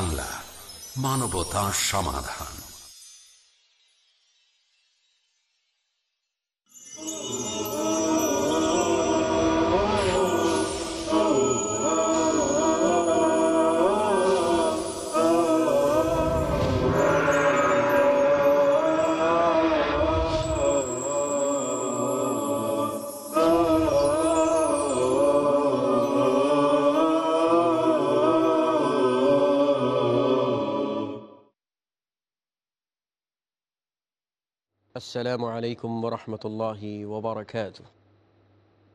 বাংলা মানবতা সমাধান। السلام عليكم ورحمة الله وبركاته.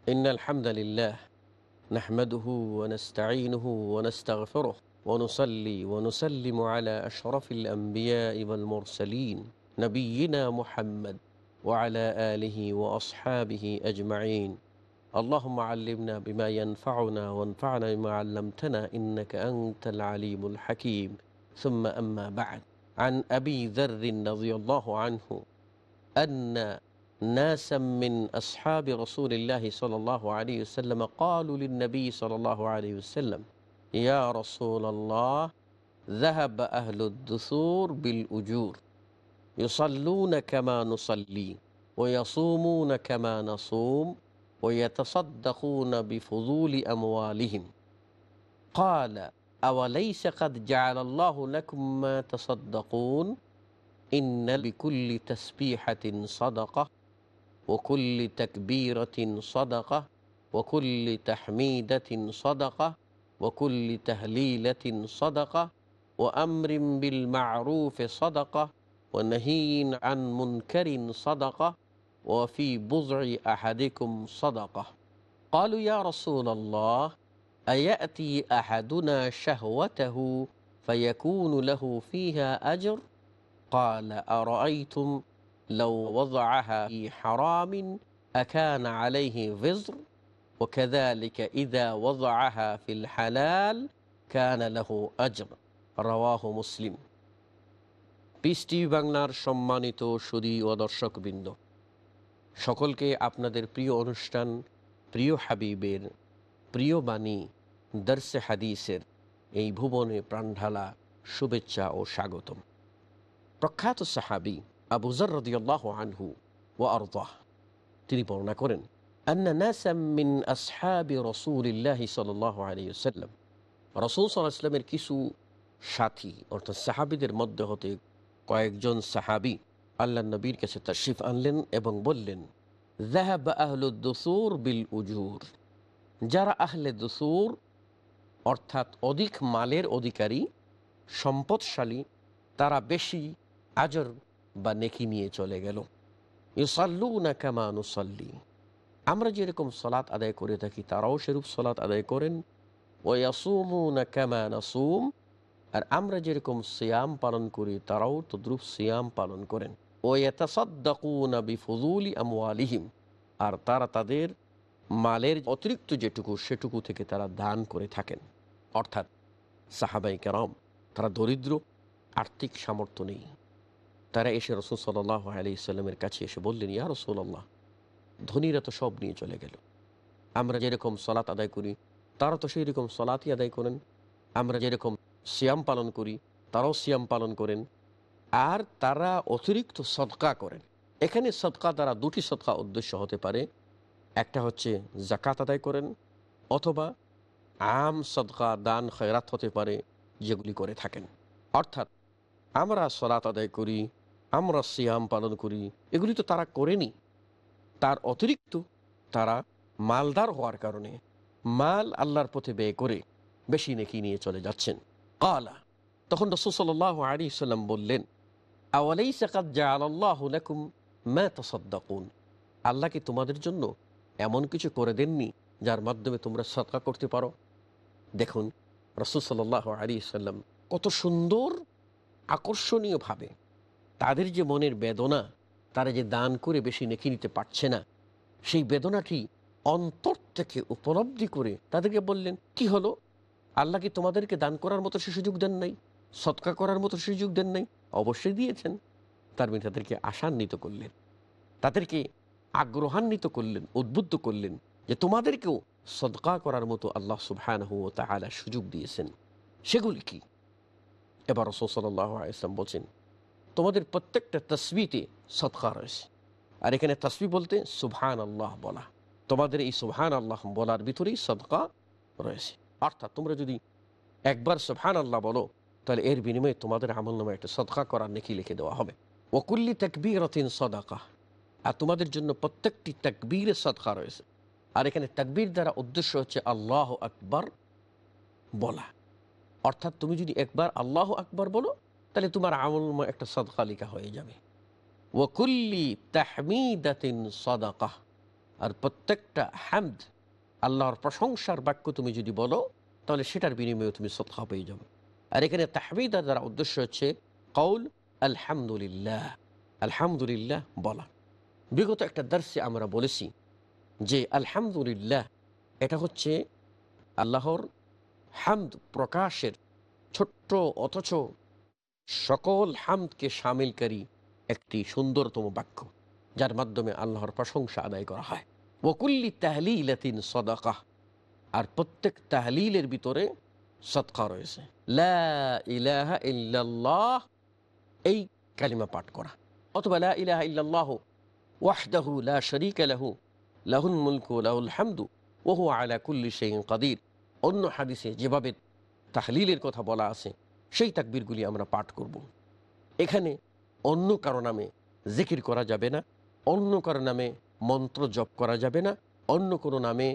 إن الحمد لله نحمده ونستعينه ونستغفره ونصلي ونسلم على أشرف الأنبياء والمرسلين نبينا محمد وعلى آله وأصحابه أجمعين. اللهم علمنا بما ينفعنا وانفعنا بما علمتنا إنك أنت العليم الحكيم. ثم أما بعد. عن أبي ذر رضي الله عنه أن ناسا من أصحاب رسول الله صلى الله عليه وسلم قالوا للنبي صلى الله عليه وسلم يا رسول الله ذهب أهل الدثور بالأجور يصلون كما نصلي ويصومون كما نصوم ويتصدقون بفضول أموالهم. قال أوليس قد جعل الله لكم ما تصدقون؟ إن بكل تسبيحة صدقة وكل تكبيرة صدقة وكل تحميدة صدقة وكل تهليلة صدقة وأمر بالمعروف صدقة ونهي عن منكر صدقة وفي بضع أحدكم صدقة قالوا يا رسول الله أيأتي أحدنا شهوته فيكون له فيها أجر ؟ قال أرأيتم لو وضعها في حرام أكان عليه وزر وكذلك إذا وضعها في الحلال كان له أجر رواه مسلم পিস্টি বাংলার সম্মানিত সুদী ও দর্শকবৃন্দ সকলকে আপনাদের প্রিয় অনুষ্ঠান প্রিয় হাবিবের প্রিয় বাণী দর্শে হাদিসের এই ভুবনে প্রাণঢালা শুভেচ্ছা ও স্বাগতম প্রখ্যাত সাহাবি আবুজর রদিয়াল্লাহ আনহু ও আরদাহ। তিনি বর্ণনা করেন সাল্লাহামের কিছু সাথী, অর্থাৎ সাহাবিদের মধ্যে হতে কয়েকজন সাহাবি আল্লাহ নবীর কাছে তশরিফ আনলেন এবং বললেন জাহাব আহলুদ্দসুর বিল উজুর। যারা আহলে দসুর, অর্থাৎ অধিক মালের অধিকারী, সম্পদশালী, তারা বেশি আজর বা নেকি নিয়ে চলে গেল। ইউসাল্লু না কামানুসল্লি আমরা যেরকম সলাৎ আদায় করে থাকি, তারাও সেরূপ সলাৎ আদায় করেন। ও ইয়াসুমু না কামানাসুম আর আমরা যেরকম সিয়াম পালন করি, তারাও তদ্রুপ সিয়াম পালন করেন। ও এতাসদ্দাকুনা বিফজুলি আমওয়ালিহিম। আর তারা তাদের মালের অতিরিক্ত যেটুকু, সেটুকু থেকে তারা দান করে থাকেন। অর্থাৎ সাহাবাই কেরম, তারা দরিদ্র, আর্থিক সামর্থ্য নেই। তারা এসে রসুল সাল্লাহ আলি ইসলামের কাছে এসে বললেন, ইয়া রসুল্লাহ ধনীরা তো সব নিয়ে চলে গেল। আমরা যেরকম সলাৎ আদায় করি, তারা তো সেই রকম সলাতই আদায় করেন। আমরা যেরকম সিয়াম পালন করি, তারাও সিয়াম পালন করেন। আর তারা অতিরিক্ত সদকা করেন। এখানে সদকা দ্বারা দুটি সদকা উদ্দেশ্য হতে পারে। একটা হচ্ছে জাকাত আদায় করেন, অথবা আম সদকা, দান, খয়রাত হতে পারে, যেগুলি করে থাকেন। অর্থাৎ আমরা সলাত আদায় করি আমরা সিয়াম পালন করি, এগুলি তো তারা করেনি। তার অতিরিক্ত তারা মালদার হওয়ার কারণে মাল আল্লাহর পথে ব্যয় করে বেশি নেকি নিয়ে চলে যাচ্ছেন। কালা, তখন রসুসল্লাহ আলী সাল্লাম বললেন আওয়ালাই সাকাত জা আল্লাহ লাকুম ম্যা তসদ্দাকুন? আল্লাহ কি তোমাদের জন্য এমন কিছু করে দেননি যার মাধ্যমে তোমরা সৎকা করতে পারো? দেখুন, রসুল সাল্লাহ আলী সাল্লাম কত সুন্দর আকর্ষণীয়ভাবে তাদের যে মনের বেদনা, তারা যে দান করে বেশি নেকি নিতে পারছে না, সেই বেদনাটি অন্তর থেকে উপলব্ধি করে তাদেরকে বললেন, কি হলো? আল্লাহ কি তোমাদেরকে দান করার মতো সে সুযোগ দেন নাই? সৎকা করার মতো সুযোগ দেন নাই? অবশ্যই দিয়েছেন। তার মানে তাদেরকে আশান্বিত করলেন, তাদেরকে আগ্রহান্বিত করলেন, উদ্বুদ্ধ করলেন যে তোমাদেরকেও সদকা করার মতো আল্লাহ সুবহান ও তালা সুযোগ দিয়েছেন। সেগুলি কি? এবার রসুল সাল্লাহ বলছেন তোমাদের প্রত্যেকটা তসবিতে সৎকা রয়েছে। আর এখানে তসবি বলতে সুবহান আল্লাহ বলা। তোমাদের এই সুবহান আল্লাহ বলার ভিতরেই সদকা রয়েছে। অর্থাৎ তোমরা যদি একবার সুবহান আল্লাহ বলো, তাহলে এর বিনিময়ে তোমাদের আমল নামে একটা সদকা করার নেকি লিখে দেওয়া হবে। ওকুল্লি তাকবীরতিন সদাকা। আর তোমাদের জন্য প্রত্যেকটি তাকবীরের সদকা রয়েছে। আর এখানে তাকবীর দ্বারা উদ্দেশ্য হচ্ছে আল্লাহ আকবার বলা। অর্থাৎ তুমি যদি একবার আল্লাহ আকবার বলো তাহলে তোমার আমল একটা সদকা লিখা হয়ে যাবে। ওকুল্লি তাহমিদাতিন সদাকা। আর প্রত্যেকটা হ্যামদ আল্লাহর প্রশংসার বাক্য তুমি যদি বলো, তাহলে সেটার বিনিময়ে তুমি সদকা পেয়ে যাবে। আর এখানে তাহমিদা দ্বারা উদ্দেশ্য হচ্ছে কৌল আলহামদুলিল্লাহ আলহামদুলিল্লাহ বলা। বিগত একটা দর্শে আমরা বলেছি যে আলহামদুলিল্লাহ, এটা হচ্ছে আল্লাহর হামদ প্রকাশের ছোট্ট অথচ সকল হামদকে সামিলকারী একটি সুন্দরতম বাক্য, যার মাধ্যমে আল্লাহর প্রশংসা আদায় করা হয়। ওকুল্লি তাহলিলাতিন সদাকা, আর প্রত্যেক তাহলিলের ভিতরে সৎকা রয়েছে। লা ইলাহা ইল্লাল্লাহ, এই কালিমা পাঠ করা। অথবা লা ইলাহা ইল্লাল্লাহ, ওয়াহদাহু লা শরীকা লাহু, লাহুল মুলকু লাহুল হামদু ওহু আলা কুল্লি শাইইন কাদির। অন্য হাদিসে যেভাবে তাহলিলের কথা বলা আছে সেই তাকবীরগুলি আমরা পাঠ করব। এখানে অন্য কারও নামে জিকির করা যাবে না, অন্য কারও নামে মন্ত্র জপ করা যাবে না, অন্য কোনো নামে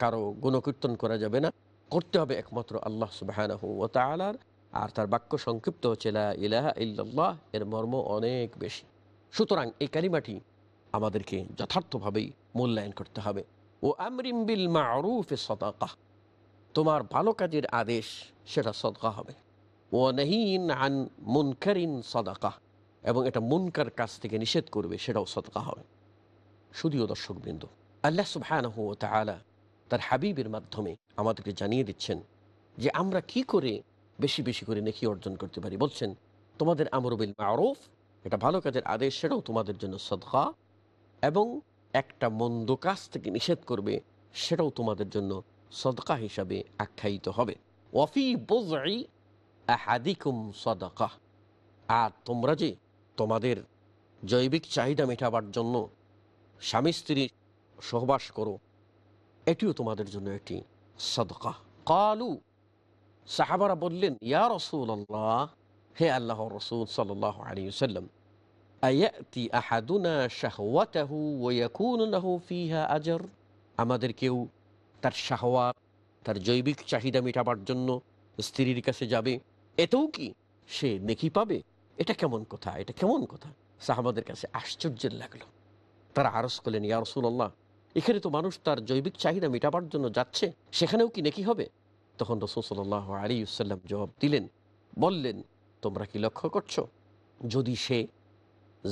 কারও গুণকীর্তন করা যাবে না। করতে হবে একমাত্র আল্লাহ সুবাহ ও আর তার বাক্য সংক্ষিপ্ত হচ্ছে ইল্লাল্লাহ এর মর্ম অনেক বেশি। সুতরাং এই কালিমাটি আমাদেরকে যথার্থভাবেই মূল্যায়ন করতে হবে। ও আমরিম বিল মারুফে সদাকা তোমার ভালো কাজের আদেশ, সেটা সদকা হবে। আন মুনকারিন সদাকা। এবং এটা মুনকার কাছ থেকে নিষেধ করবে, সেটাও সদকা হবে। শুধুও দর্শকবৃন্দ। আল্লাহ সুবহানাহু তার হাবিবের মাধ্যমে আমাদেরকে জানিয়ে দিচ্ছেন যে আমরা কি করে বেশি বেশি করে নেকি অর্জন করতে পারি। বলছেন, তোমাদের আমরবিল মারুফ, এটা ভালো কাজের আদেশ, সেটাও তোমাদের জন্য সদকা। এবং একটা মন্দ কাজ থেকে নিষেধ করবে, সেটাও তোমাদের জন্য সদকা হিসাবে আখ্যায়িত হবে। ওয়াফি বোজাই আহাদিকুম সদকা আর তোমরা যে তোমাদের জৈবিক চাহিদা মেটাবার জন্য স্বামী স্ত্রী সহবাস করো, এটিও তোমাদের জন্য একটি সদকা কালু, সাহাবারা বললেন, ইয়া রসুল আল্লাহ হে আল্লাহ রসুল সাল্লাহ আলী সাল্লাম আয়াতি আহাদুনা শাহওয়াতাহু ওয়াকুন লাহু ফিহা আজর? আমাদের কেউ তার শাহওয়াত, তার জৈবিক চাহিদা মেটাবার জন্য স্ত্রীর কাছে যাবে এতেও কি? সে নেকি পাবে? এটা কেমন কথা? এটা কেমন কথা? সাহাবাদের কাছে আশ্চর্যের লাগল। তারা আরস করলেন, ইয়া রসুল্লাহ এখানে তো মানুষ তার জৈবিক চাহিদা মেটাবার জন্য যাচ্ছে, সেখানেও কি নেকি হবে? তখন রসুল সাল্লাহ আলী সাল্লাম জবাব দিলেন, বললেন, তোমরা কি লক্ষ্য করছ? যদি সে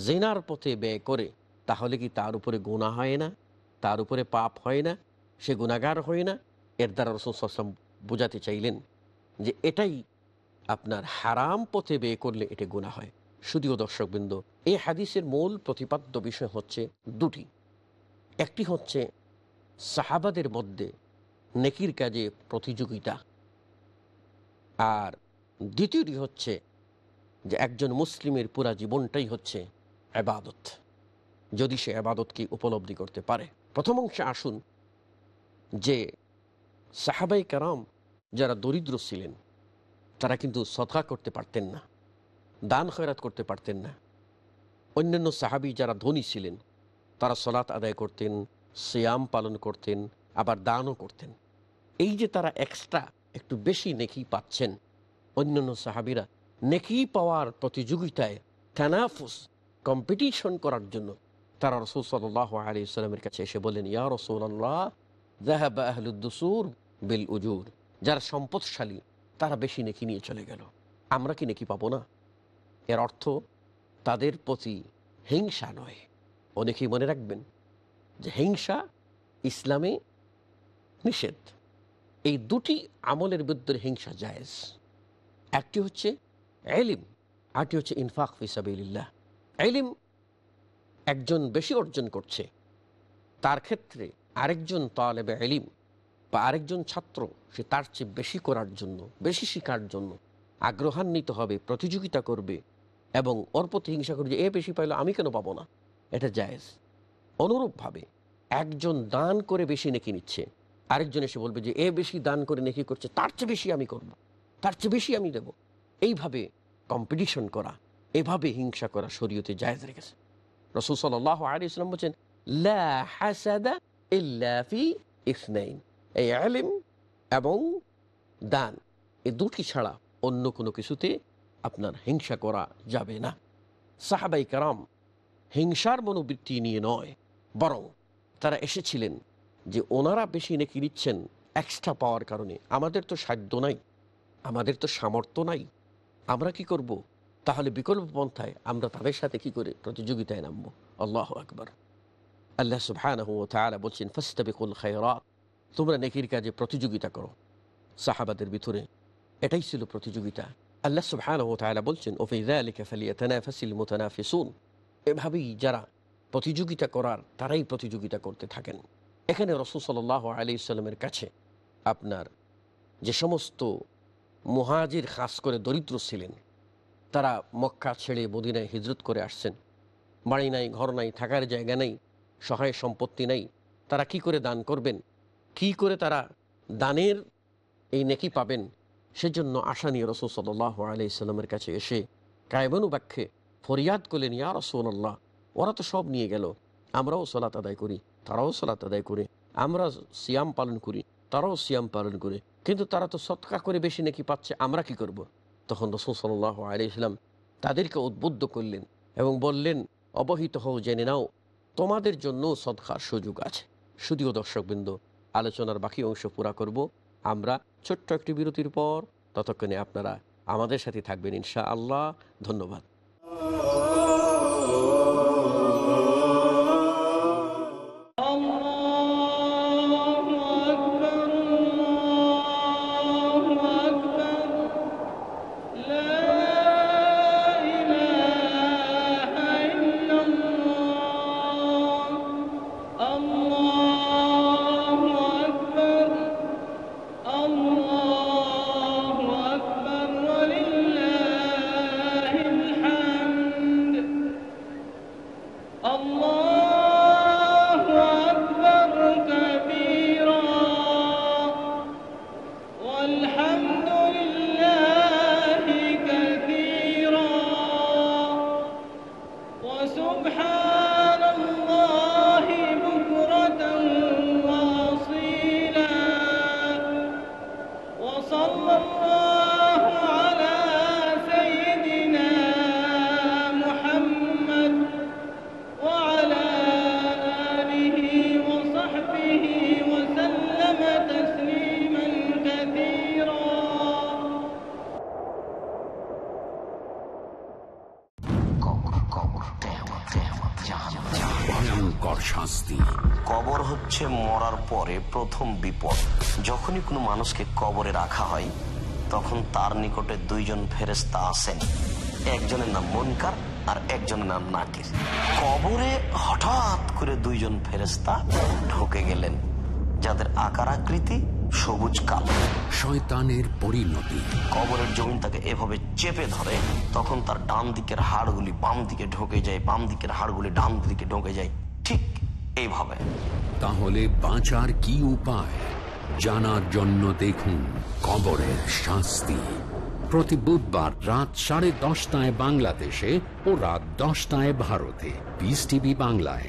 জেনার পথে ব্যয় করে, তাহলে কি তার উপরে গুণা হয় না? তার উপরে পাপ হয় না? সে গুণাগার হয় না? এর দ্বারা রসুল সাল্লাম বোঝাতে চাইলেন যে এটাই আপনার হারাম পথে ব্যয় করলে এটি গুণা হয়। শুধুও দর্শকবৃন্দ, এই হাদিসের মূল প্রতিপাদ্য বিষয় হচ্ছে দুটি। একটি হচ্ছে সাহাবাদের মধ্যে নেকির কাজে প্রতিযোগিতা। আর দ্বিতীয়টি হচ্ছে যে একজন মুসলিমের পুরা জীবনটাই হচ্ছে আবাদত যদি সে আবাদতকে উপলব্ধি করতে পারে। প্রথম অংশে আসুন যে সাহাবাই কারাম যারা দরিদ্র ছিলেন তারা কিন্তু সদকা করতে পারতেন না, দান খয়রাত করতে পারতেন না। অন্যান্য সাহাবি যারা ধনী ছিলেন, তারা সলাৎ আদায় করতেন, সিয়াম পালন করতেন, আবার দানও করতেন। এই যে তারা এক্সট্রা একটু বেশি নেকি পাচ্ছেন, অন্যান্য সাহাবিরা নেকি পাওয়ার প্রতিযোগিতায় থানাফুস কম্পিটিশন করার জন্য তারা রসুল সাল্লাহ আলী ইসলামের কাছে এসে বলেন ইয়া রসুল আল্লাহ জাহাব বিল উজুর যারা সম্পদশালী তারা বেশি নেকি নিয়ে চলে গেল। আমরা কি নেকি পাবো না? এর অর্থ, তাদের প্রতি হিংসা নয়। অনেকেই মনে রাখবেন যে হিংসা ইসলামে নিষেধ। এই দুটি আমলের বিরুদ্ধে হিংসা জায়েজ। একটি হচ্ছে এলিম আরটি হচ্ছে ইনফাক ফিসাবিল্লাহ এলিম একজন বেশি অর্জন করছে। তার ক্ষেত্রে আরেকজন তালেবে এলিম বা আরেকজন ছাত্র সে তার চেয়ে বেশি করার জন্য, বেশি শেখার জন্য আগ্রহান্বিত হবে, প্রতিযোগিতা করবে এবং ওর প্রতি হিংসা করবে এ বেশি পাইলো, আমি কেন পাবো না? এটা জায়েজ। অনুরূপভাবে একজন দান করে বেশি নেকি নিচ্ছে। আরেকজন এসে বলবে যে, এ বেশি দান করে নেকি করছে, তার চেয়ে বেশি আমি করব। তার চেয়ে বেশি আমি দেব। এইভাবে কম্পিটিশন করা, এভাবে হিংসা করা শরীয়তে জায়েজ রেখেছে রসুল সাল্লাহ আলী ইসলাম বলছেন এই আলিম এবং দান, এ দুটি ছাড়া অন্য কোনো কিছুতে আপনার হিংসা করা যাবে না। সাহাবাই কারাম হিংসার মনোবৃত্তি নিয়ে নয়, বরং তারা এসেছিলেন যে ওনারা বেশি নেকি নিচ্ছেন এক্সট্রা পাওয়ার কারণে। আমাদের তো সাধ্য নাই, আমাদের তো সামর্থ্য নাই। আমরা কি করব? তাহলে বিকল্প পন্থায় আমরা তাদের সাথে কি করে প্রতিযোগিতায় নামবো? আল্লাহ আকবর। আল্লাহ তাআলা বলছেন, ফাস্তাবিকুল খায়রাত। তোমরা নেকির কাজে প্রতিযোগিতা করো। সাহাবাদের ভিতরে এটাই ছিল প্রতিযোগিতা। আল্লাহ সুবহানাহু ওয়া তাআলা বলছেন, ওফি যালিকা ফালিয়াতানাফাসিল মুতানাফিসুন। এভাবেই যারা প্রতিযোগিতা করার, তারাই প্রতিযোগিতা করতে থাকেন। এখানে রসুল সাল্লাহ আলি ইসলামের কাছে আপনার যে সমস্ত মুহাজির খাস করে দরিদ্র ছিলেন, তারা মক্কা ছেড়ে মদিনায় হিজরত করে আসছেন। বাড়ি নাই, ঘর নাই, থাকার জায়গা নেই, সহায় সম্পত্তি নেই, তারা কি করে দান করবেন? কি করে তারা দানের এই নেকি পাবেন? সেজন্য আশা নিয়ে রসুল সাল্লাহ আলি ইসলামের কাছে এসে কায়বানু বাক্যে ফরিয়াদ করলেন, ইয়া রসুল্লাহ ওরা তো সব নিয়ে গেল। আমরাও সলাত আদায় করি, তারাও সলাত আদায় করে। আমরা সিয়াম পালন করি, তারাও সিয়াম পালন করে। কিন্তু তারা তো সৎকা করে বেশি নাকি পাচ্ছে, আমরা কি করব। তখন রসুল সাল্লাহ আলি ইসলাম তাদেরকে উদ্বুদ্ধ করলেন এবং বললেন, অবহিত হও, জেনে নাও, তোমাদের জন্য সৎকার সুযোগ আছে। শুধুও দর্শকবৃন্দ আলোচনার বাকি অংশ পুরা করব। আমরা ছোট্ট একটি বিরতির পর ততক্ষণে আপনারা আমাদের সাথে থাকবেন ইনশা আল্লাহ ধন্যবাদ। কবর হচ্ছে মরার পরে প্রথম বিপদ। যখনই কোনো মানুষকে কবরে রাখা হয়, তখন তার নিকটে দুইজন আসেন। একজনের নাম মনকার আর একজনের নাম নাকির। কবরে হঠাৎ করে দুইজন ফেরেস্তা ঢুকে গেলেন। যাদের আকার আকৃতি সবুজ কালো। শয়তানের পরিণতি। কবরের জমিন তাকে এভাবে চেপে ধরে তখন তার ডান দিকের হাড়গুলি বাম দিকে ঢোকে যায় বাম দিকের হাড়গুলি ডান দিকে ঢোকে যায় ঠিক এইভাবে। তাহলে বাঁচার কি উপায়? জানার জন্য দেখুন কবরের শাস্তি। প্রতি বুধবার রাত সাড়ে দশটায় বাংলাদেশে ও রাত দশটায় ভারতে। পিস টিভি বাংলায়।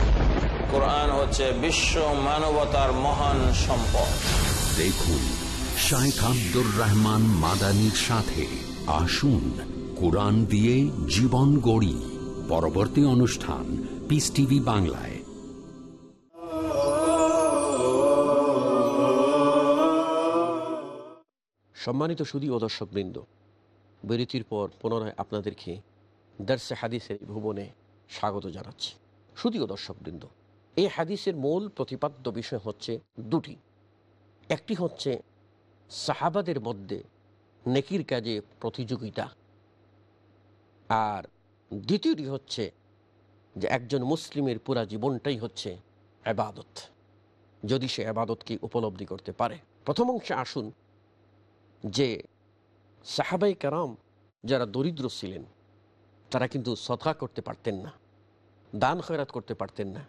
কোরআন হচ্ছে বিশ্ব মানবতার মহান সম্পদ। দেখুন শাইখ আব্দুর রহমান মাদানির সাথে আসুন কোরআন দিয়ে জীবন গড়ি। পরবর্তী অনুষ্ঠান পিস টিভি বাংলায়। সম্মানিত সুদী ও দর্শকবৃন্দ বিরতির পর পুনরায় আপনাদেরকে দার্সে হাদিসের ভুবনে স্বাগত জানাচ্ছি। সুদী ও দর্শকবৃন্দ এই হাদিসের মূল প্রতিপাদ্য বিষয় হচ্ছে দুটি। একটি হচ্ছে সাহাবাদের মধ্যে নেকির কাজে প্রতিযোগিতা। আর দ্বিতীয়টি হচ্ছে যে একজন মুসলিমের পুরা জীবনটাই হচ্ছে আবাদত যদি সে আবাদতকে উপলব্ধি করতে পারে। প্রথম অংশে আসুন যে সাহাবাই কারাম যারা দরিদ্র ছিলেন, তারা কিন্তু সৎকা করতে পারতেন না, দান খয়রাত করতে পারতেন না।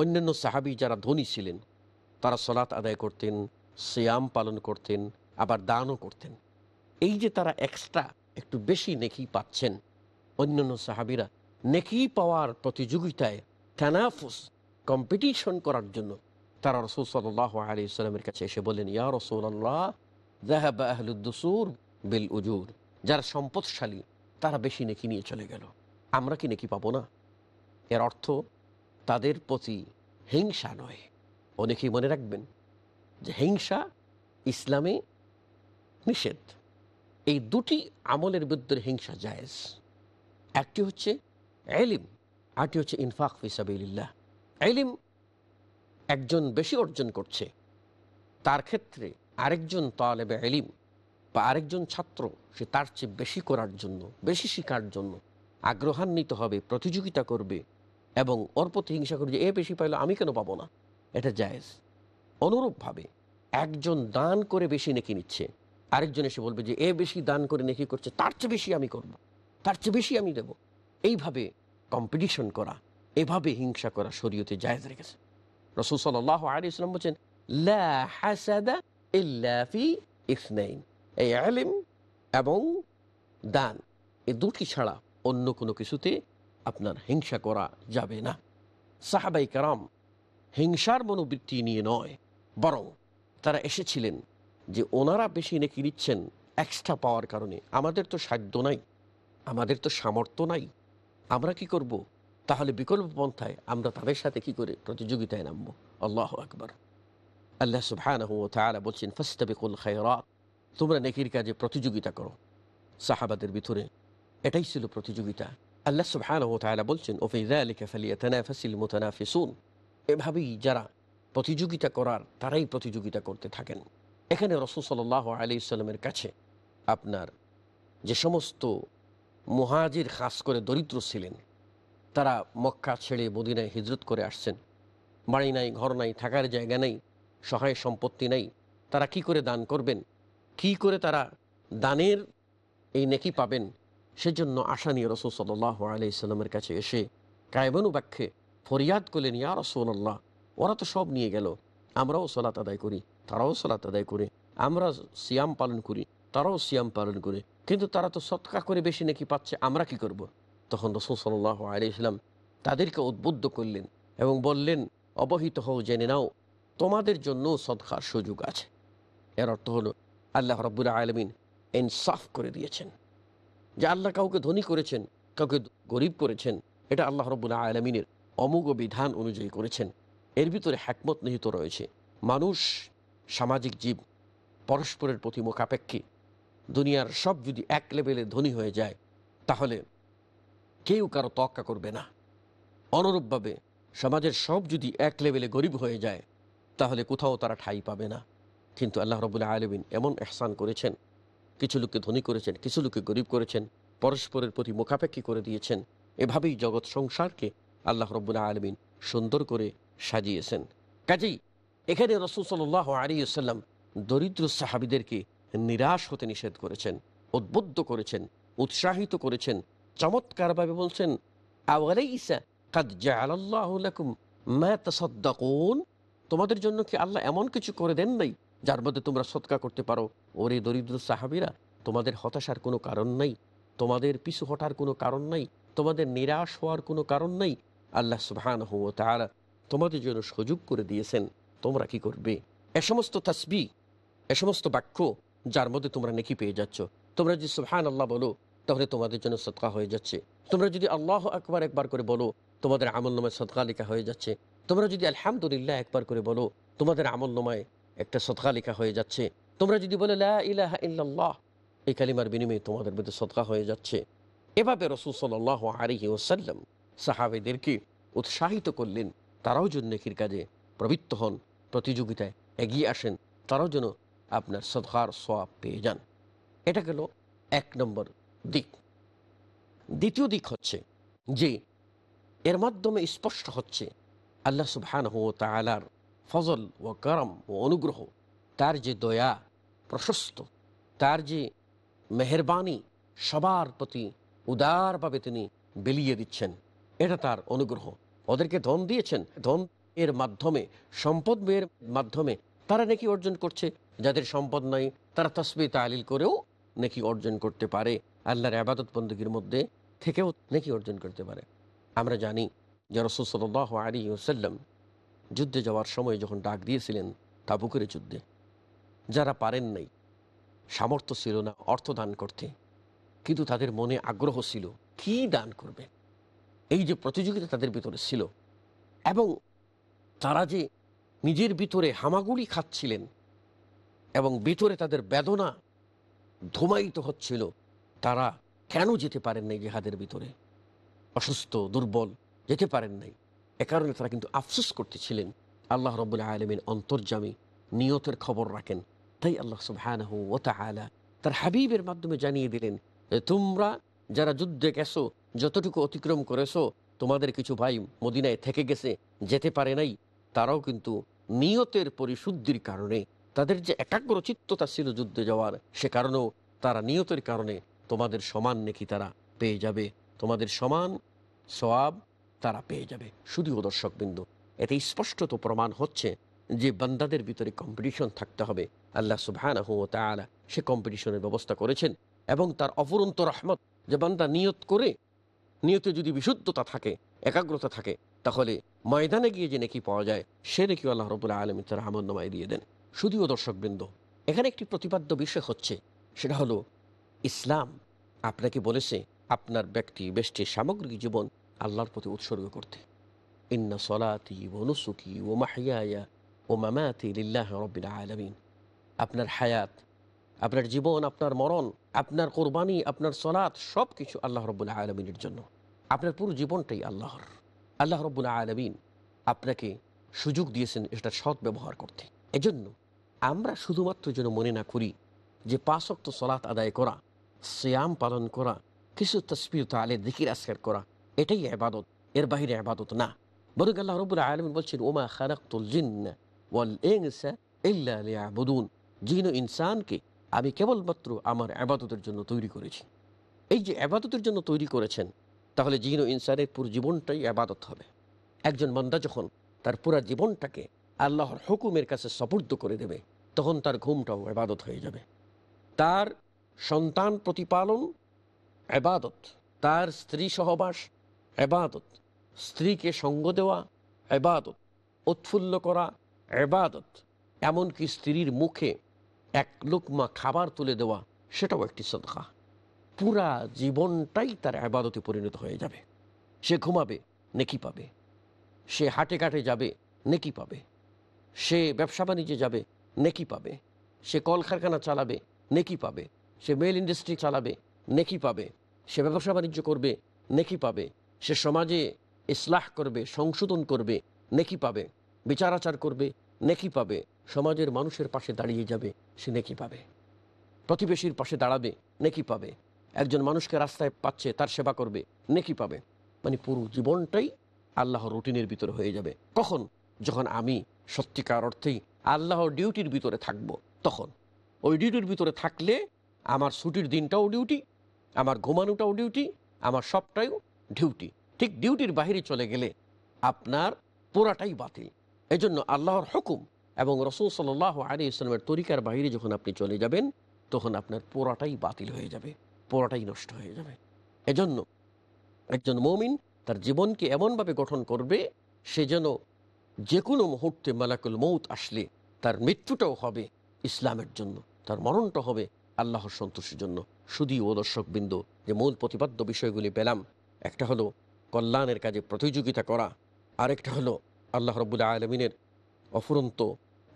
অন্যান্য সাহাবি যারা ধনী ছিলেন, তারা সলাৎ আদায় করতেন, সিয়াম পালন করতেন, আবার দানও করতেন। এই যে তারা এক্সট্রা একটু বেশি নেকি পাচ্ছেন, অন্যান্য সাহাবিরা নেকি পাওয়ার প্রতিযোগিতায় টানাফুস কম্পিটিশন করার জন্য তারা রসুল সাল্লাহ আলী ইসলামের কাছে এসে বলেন ইয়া রসুল আল্লাহ জাহাবা আহলুদ্দুসুর বিল উজুর। যারা সম্পদশালী, তারা বেশি নেকি নিয়ে চলে গেল। আমরা কি নেকি পাবো না? এর অর্থ তাদের প্রতি হিংসা নয়। অনেকেই মনে রাখবেন যে হিংসা ইসলামে নিষেধ। এই দুটি আমলের বিরুদ্ধে হিংসা জায়েজ। একটি হচ্ছে এলিম আরটি হচ্ছে ইনফাক ফিসাবিল্লাহ এলিম একজন বেশি অর্জন করছে। তার ক্ষেত্রে আরেকজন তালেবে এলিম বা আরেকজন ছাত্র সে তার চেয়ে বেশি করার জন্য, বেশি শেখার জন্য আগ্রহান্বিত হবে, প্রতিযোগিতা করবে। এবং ওর প্রতি হিংসা করবে যে, এ বেশি পাইলো, আমি কেন পাবো না? এটা জায়েজ। অনুরূপভাবে একজন দান করে বেশি নেকি নিচ্ছে। আরেকজন এসে বলবে যে, এ বেশি দান করে নেকি করছে, তার চেয়ে বেশি আমি করব, তার চেয়ে বেশি আমি দেব। এইভাবে কম্পিটিশন করা, এভাবে হিংসা করা শরীয়তে জায়েজ রেখেছে রসুল সাল্লাহ আলী ইসলাম বলছেন আলিম এবং দান, এ দুটি ছাড়া অন্য কোনো কিছুতে আপনার হিংসা করা যাবে না। সাহাবাই কারাম হিংসার মনোবৃত্তি নিয়ে নয়, বরং তারা এসেছিলেন যে ওনারা বেশি নাকি নিচ্ছেন এক্সট্রা পাওয়ার কারণে। আমাদের তো সাধ্য নাই, আমাদের তো সামর্থ্য নাই। আমরা কি করব? তাহলে বিকল্প পন্থায় আমরা তাদের সাথে কি করে প্রতিযোগিতায় নামবো? আল্লাহ আকবর। আল্লাহ সুবহানাহু তাআলা বলছেন, ফাস্তাবিকুল খায়রাত, তোমরা নেকির কাজে প্রতিযোগিতা করো। সাহাবাদের ভিতরে এটাই ছিল প্রতিযোগিতা। আল্লাহ সুবহানাহু ওয়া তাআলা বলছেন, ওফি যালিকা ফালিয়াতানাফাসিল মুতানাফিসুন এভাবেই যারা প্রতিযোগিতা করার, তারাই প্রতিযোগিতা করতে থাকেন। এখানে রসুল সাল্লাহ আলি ইসলামের কাছে আপনার যে সমস্ত মুহাজির খাস করে দরিদ্র ছিলেন, তারা মক্কা ছেড়ে মদিনায় হিজরত করে আসছেন। বাড়ি নাই, ঘর নাই, থাকার জায়গা নেই, সহায় সম্পত্তি নাই, তারা কি করে দান করবেন? কি করে তারা দানের এই নেকি পাবেন? সেজন্য আশা নিয়ে রসুল সাল্লাহ আলি ইসলামের কাছে এসে কায়বানু বাক্যে ফরিয়াদ করলেন, ইয়া রসুল্লাহ ওরা তো সব নিয়ে গেল। আমরাও সলাত আদায় করি, তারাও সলাত আদায় করে। আমরা সিয়াম পালন করি, তারাও সিয়াম পালন করে। কিন্তু তারা তো সৎকা করে বেশি নাকি পাচ্ছে, আমরা কি করব। তখন রসুল সাল্লাহ আলি ইসলাম তাদেরকে উদ্বুদ্ধ করলেন এবং বললেন, অবহিত হও, জেনে নাও, তোমাদের জন্য সৎকার সুযোগ আছে। এর অর্থ হলো, আল্লাহ রব্বুল আলমিন ইনসাফ করে দিয়েছেন। যে আল্লাহ কাউকে ধনী করেছেন, কাউকে গরিব করেছেন, এটা আল্লাহ রব্বুল আলমিনের অমুগ বিধান অনুযায়ী করেছেন। এর ভিতরে হ্যাকমত নিহিত রয়েছে। মানুষ, সামাজিক জীব, পরস্পরের প্রতি মোকাপেক্ষী দুনিয়ার সব যদি এক লেভেলে ধনী হয়ে যায়, তাহলে কেউ কারও তক্কা করবে না। অনুরূপভাবে সমাজের সব যদি এক লেভেলে গরিব হয়ে যায়, তাহলে কোথাও তারা ঠাই পাবে না। কিন্তু আল্লাহ রবুল্লাহ আলমিন এমন এহসান করেছেন কিছু লোককে ধনী করেছেন, কিছু লোককে গরিব করেছেন, পরস্পরের প্রতি মোকাপেক্ষী করে দিয়েছেন। এভাবেই জগৎ সংসারকে আল্লাহ রব্বুল্লাহ আলমিন সুন্দর করে সাজিয়েছেন। কাজেই এখানে রসুল সাল আলী আসাল্লাম দরিদ্র সাহাবিদেরকে নিরাশ হতে নিষেধ করেছেন, উদ্বুদ্ধ করেছেন, উৎসাহিত করেছেন, চমৎকারভাবে বলছেন তোমাদের জন্য কি আল্লাহ এমন কিছু করে দেন নাই? যার মধ্যে তোমরা সৎকা করতে পারো। ওরে দরিদ্র সাহাবিরা, তোমাদের হতাশার কোনো কারণ নাই, তোমাদের পিছু হটার কোনো কারণ নাই, তোমাদের নিরাশ হওয়ার কোনো কারণ নাই। আল্লাহ সুবহান ও তারা তোমাদের জন্য সুযোগ করে দিয়েছেন। তোমরা কি করবে? এ সমস্ত তাসবি, এ সমস্ত বাক্য যার মধ্যে তোমরা নেকি পেয়ে যাচ্ছ। তোমরা যদি সুবহান আল্লাহ বলো, তাহলে তোমাদের জন্য সৎকা হয়ে যাচ্ছে। তোমরা যদি আল্লাহ একবার একবার করে বলো, তোমাদের আমল নামায় সৎকা লেখা হয়ে যাচ্ছে। তোমরা যদি আলহামদুলিল্লাহ একবার করে বলো, তোমাদের আমল নামায় একটা সৎকা লেখা হয়ে যাচ্ছে। তোমরা যদি বলে, লা ইলাহা এই কালিমার বিনিময়ে তোমাদের মধ্যে সদকা হয়ে যাচ্ছে। এভাবে রসুল সাল আলিহি ওসাল্লাম সাহাবেদেরকে উৎসাহিত করলেন। তারাও যেন নেকির কাজে প্রবৃত্ত হন, প্রতিযোগিতায় এগিয়ে আসেন, তারাও যেন আপনার সদকার সোয়াব পেয়ে যান। এটা গেল এক নম্বর দিক। দ্বিতীয় দিক হচ্ছে যে, এর মাধ্যমে স্পষ্ট হচ্ছে আল্লাহ সুবহান ও তালার ফজল ও করম ও অনুগ্রহ তার যে দয়া প্রশস্ত তার যে মেহরবানি সবার প্রতি উদারভাবে তিনি বিলিয়ে দিচ্ছেন এটা তার অনুগ্রহ ওদেরকে ধন দিয়েছেন। ধন এর মাধ্যমে, সম্পদ এর মাধ্যমে তারা নাকি অর্জন করছে। যাদের সম্পদ নাই, তারা তসবি তালিল করেও নাকি অর্জন করতে পারে। আল্লাহর আবাদত বন্দীর মধ্যে থেকেও নাকি অর্জন করতে পারে। আমরা জানি যে রসুল সাল আলী ওসাল্লাম যুদ্ধে যাওয়ার সময় যখন ডাক দিয়েছিলেন তাবুকের যুদ্ধে, যারা পারেন নাই, সামর্থ্য ছিল না অর্থ দান করতে, কিন্তু তাদের মনে আগ্রহ ছিল, কি দান করবে? এই যে প্রতিযোগিতা তাদের ভিতরে ছিল এবং তারা যে নিজের ভিতরে হামাগুড়ি খাচ্ছিলেন এবং ভিতরে তাদের বেদনা ধুমায়িত হচ্ছিল, তারা কেন যেতে পারেন নাই জেহাদের ভিতরে? অসুস্থ, দুর্বল, যেতে পারেন নাই। এ কারণে তারা কিন্তু আফসোস করতেছিলেন। আল্লাহ রবুল্লাহ আলমিন অন্তর্জামী নিয়তের খবর রাখেন। তাই আল্লাহ সুবহানাহ ও তাআলা তার হাবিবের মাধ্যমে জানিয়ে দিলেন তোমরা যারা যুদ্ধে গেছো, যতটুকু অতিক্রম করেছ, তোমাদের কিছু ভাই মদিনায় থেকে গেছে, যেতে পারে নাই। তারাও কিন্তু নিয়তের পরিশুদ্ধির কারণে, তাদের যে একাগ্র চিত্ততা ছিল যুদ্ধে যাওয়ার, সে কারণেও তারা নিয়তের কারণে তোমাদের সমান নেকি তারা পেয়ে যাবে। তোমাদের সমান সওয়াব তারা পেয়ে যাবে। শুধুও দর্শক বিন্দু এতে স্পষ্টত প্রমাণ হচ্ছে যে বান্দাদের ভিতরে কম্পিটিশন থাকতে হবে। আল্লাহ তাআলা সে কম্পিটিশনের ব্যবস্থা করেছেন এবং তার অপরন্ত রহমত যে বান্দা নিয়ত করে, নিয়তে যদি বিশুদ্ধতা থাকে, একাগ্রতা থাকে, তাহলে ময়দানে গিয়ে যে নাকি পাওয়া যায়, সে নাকি আল্লাহ রবুল্লাহ আলমী তার আমন্নমায় দিয়ে দেন। শুধুও দর্শকবৃন্দ, এখানে একটি প্রতিপাদ্য বিষয় হচ্ছে, সেটা হলো, ইসলাম আপনাকে বলেছে, আপনার ব্যক্তি বেষ্টি সামগ্রিক জীবন আল্লাহর প্রতি উৎসর্গ করতে। ইন্না সলাতি ও নুসুকি ও মাহিয়া ও মামাতি লিল্লাহ রব্বিল আলমিন। আপনার হায়াত, আপনার জীবন, আপনার মরণ, আপনার কোরবানি, আপনার সলাৎ সব কিছু আল্লাহ রব্বুল্লাহ আলমিনের জন্য। আপনার পুরো জীবনটাই আল্লাহর। আল্লাহ রব্বুল্লাহ আলমিন আপনাকে সুযোগ দিয়েছেন এটা সৎ ব্যবহার করতে। এজন্য আমরা শুধুমাত্র যেন মনে না করি যে পাঁচক্ত সলাৎ আদায় করা শ্যাম পালন করা, কিছু তসবির তালে দিকির আসকার করা এটাই আবাদত এর বাহিরে আবাদত না। বরং আল্লাহ রবুল্লাহ আলমিন বলছেন, ওমা লিয়াবুদুন। জিন ইনসানকে আমি কেবলমাত্র আমার আবাদতের জন্য তৈরি করেছি। এই যে আবাদতের জন্য তৈরি করেছেন, তাহলে জিন ও ইনসানের পুরো জীবনটাই আবাদত হবে। একজন বান্দা যখন তার পুরো জীবনটাকে আল্লাহর হুকুমের কাছে সপর্দ করে দেবে, তখন তার ঘুমটাও আবাদত হয়ে যাবে। তার সন্তান প্রতিপালন আবাদত তার স্ত্রী সহবাস আবাদত স্ত্রীকে সঙ্গ দেওয়া আবাদত উৎফুল্ল করা আবাদত এমনকি স্ত্রীর মুখে এক লোকমা খাবার তুলে দেওয়া, সেটাও একটি সদকা। পুরা জীবনটাই তার আবাদতে পরিণত হয়ে যাবে। সে ঘুমাবে, নেকি পাবে। সে হাটে কাটে যাবে, নেকি পাবে। সে ব্যবসা বাণিজ্যে যাবে, নেকি পাবে। সে কলকারখানা চালাবে, নেকি পাবে। সে মেল ইন্ডাস্ট্রি চালাবে, নেকি পাবে। সে ব্যবসা বাণিজ্য করবে, নেকি পাবে। সে সমাজে ইসলাহ করবে, সংশোধন করবে, নেকি পাবে বিচারাচার করবে, নেকি পাবে, সমাজের মানুষের পাশে দাঁড়িয়ে যাবে, সে নেকি পাবে। প্রতিবেশীর পাশে দাঁড়াবে, নেকি পাবে। একজন মানুষকে রাস্তায় পাচ্ছে, তার সেবা করবে, নেকি পাবে। মানে পুরো জীবনটাই আল্লাহর রুটিনের ভিতরে হয়ে যাবে। কখন? যখন আমি সত্যিকার অর্থেই আল্লাহর ডিউটির ভিতরে থাকব, তখন। ওই ডিউটির ভিতরে থাকলে আমার ছুটির দিনটাও ডিউটি, আমার ঘুমানোটাও ডিউটি, আমার সবটাই ডিউটি ঠিক ডিউটির বাহিরে চলে গেলে আপনার পুরাটাই বাতিল। এজন্য আল্লাহর হুকুম এবং রসুল সাল আলী ইসলামের তরিকার বাহিরে যখন আপনি চলে যাবেন, তখন আপনার পোড়াটাই বাতিল হয়ে যাবে পোড়াটাই নষ্ট হয়ে যাবে। এজন্য একজন মমিন তার জীবনকে এমনভাবে গঠন করবে, সে যেন যে কোনো মুহূর্তে মালাকুল মৌত আসলে তার মৃত্যুটাও হবে ইসলামের জন্য, তার মরণটা হবে আল্লাহর সন্তোষের জন্য। শুধু ও দর্শকবৃন্দ, যে মূল প্রতিপাদ্য বিষয়গুলি পেলাম একটা হলো কল্যাণের কাজে প্রতিযোগিতা করা, আরেকটা হলো আল্লাহ রবুল্লা আলমিনের অফুরন্ত,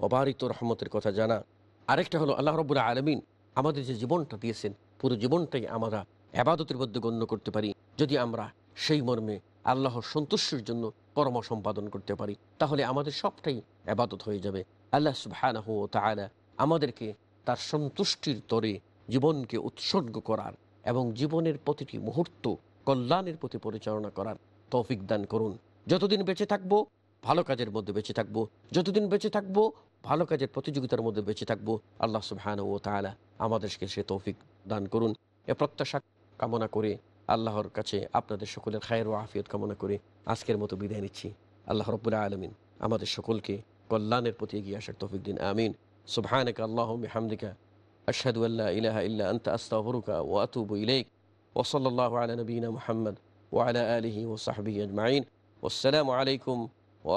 অবারিত রহমতের কথা জানা, আরেকটা হলো আল্লাহ রব্বুল আলমিন আমাদের যে জীবনটা দিয়েছেন, পুরো জীবনটাই আমরা আবাদতের মধ্যে গণ্য করতে পারি। যদি আমরা সেই মর্মে আল্লাহর সন্তুষ্টির জন্য কর্ম সম্পাদন করতে পারি, তাহলে আমাদের সবটাই আবাদত হয়ে যাবে। আল্লাহ সুবহানাহু ওয়া তাআলা আমাদেরকে তার সন্তুষ্টির তরে জীবনকে উৎসর্গ করার এবং জীবনের প্রতিটি মুহূর্ত কল্যাণের প্রতি পরিচালনা করার তৌফিক দান করুন। যতদিন বেঁচে থাকব, ভালো কাজের মধ্যে বেঁচে থাকব। যতদিন বেঁচে থাকব, ভালো কাজের প্রতিযোগিতার মধ্যে বেঁচে থাকব। আল্লাহ সুবহান ও তাআলা আমাদেরকে সে তৌফিক দান করুন। এ প্রত্যাশা কামনা করে আল্লাহর কাছে আপনাদের সকলের খায়ের ও আফিয়ত কামনা করে আজকের মতো বিদায় নিচ্ছি। আল্লাহ রব্বুল্লাহ আলমিন আমাদের সকলকে কল্যাণের প্রতি এগিয়ে আসার তৌফিক দিন। আমিন। সুবহানাকা আল্লাহুম্মা হামদিকা আশহাদু আল্লা ইলাহা ইল্লা আনতা আস্তাগফিরুকা ওয়া ওয়া সাল্লাল্লাহু আলা নবিয়িনা মুহাম্মদ ওয়া আলা আলিহি ওয়া সাহবিহি আজমাইন ওয়াসসালামু আলাইকুম ওয়া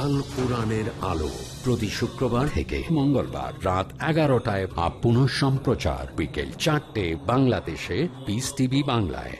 আল কোরআনের আলো প্রতি শুক্রবার থেকে মঙ্গলবার রাত এগারোটায় বা পুনঃ সম্প্রচার বিকেল চারটে বাংলাদেশে পিস টিভি বাংলায়।